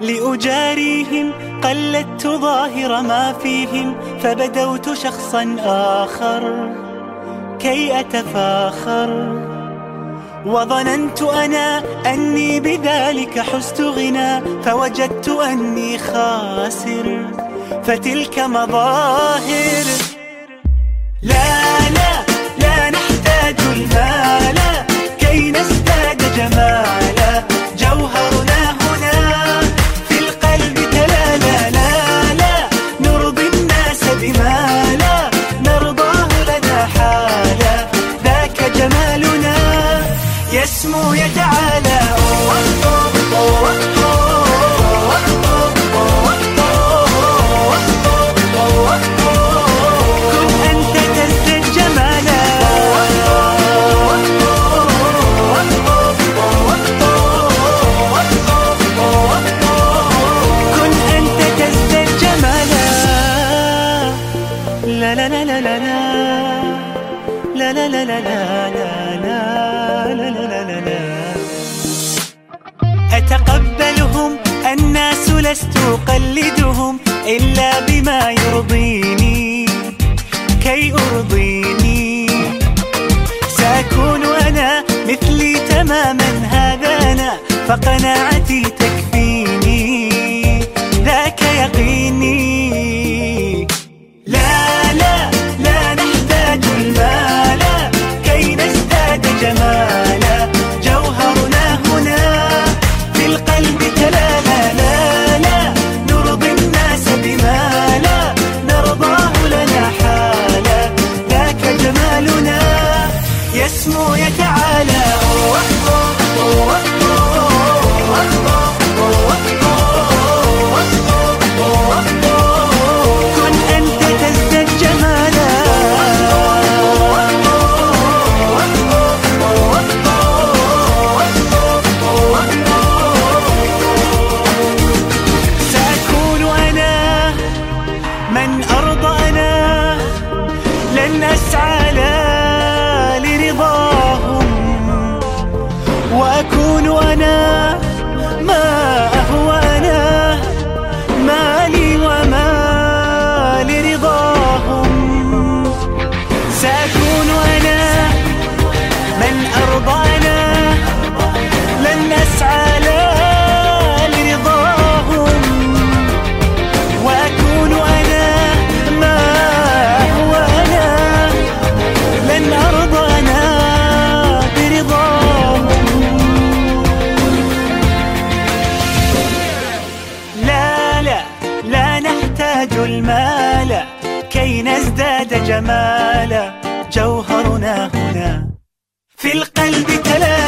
لأجاريهم قلدت ظاهر ما فيهم فبدوت شخصا آخر كي أتفاخر. وظننت أنا أني بذلك حزت غنى فوجدت أني خاسر. فتلك مظاهر. لا لا. يسمو يتعالى كن أنت تزدد جمالا كن أنت تزدد جمالا لا لا لا لا لا لا. لا لا لا لا لا لا لا. لست أقلدهم إلا بما يرضيني. كي أرضيني. سأكون أنا مثلي تماما. هذا أنا فقناعتي تكفيني. ذاك يقيني. من أرضى أنا لن أسعى لا لرضاهم وأكون أنا المال كي نزداد جمالا جوهرنا هنا. في القلب لا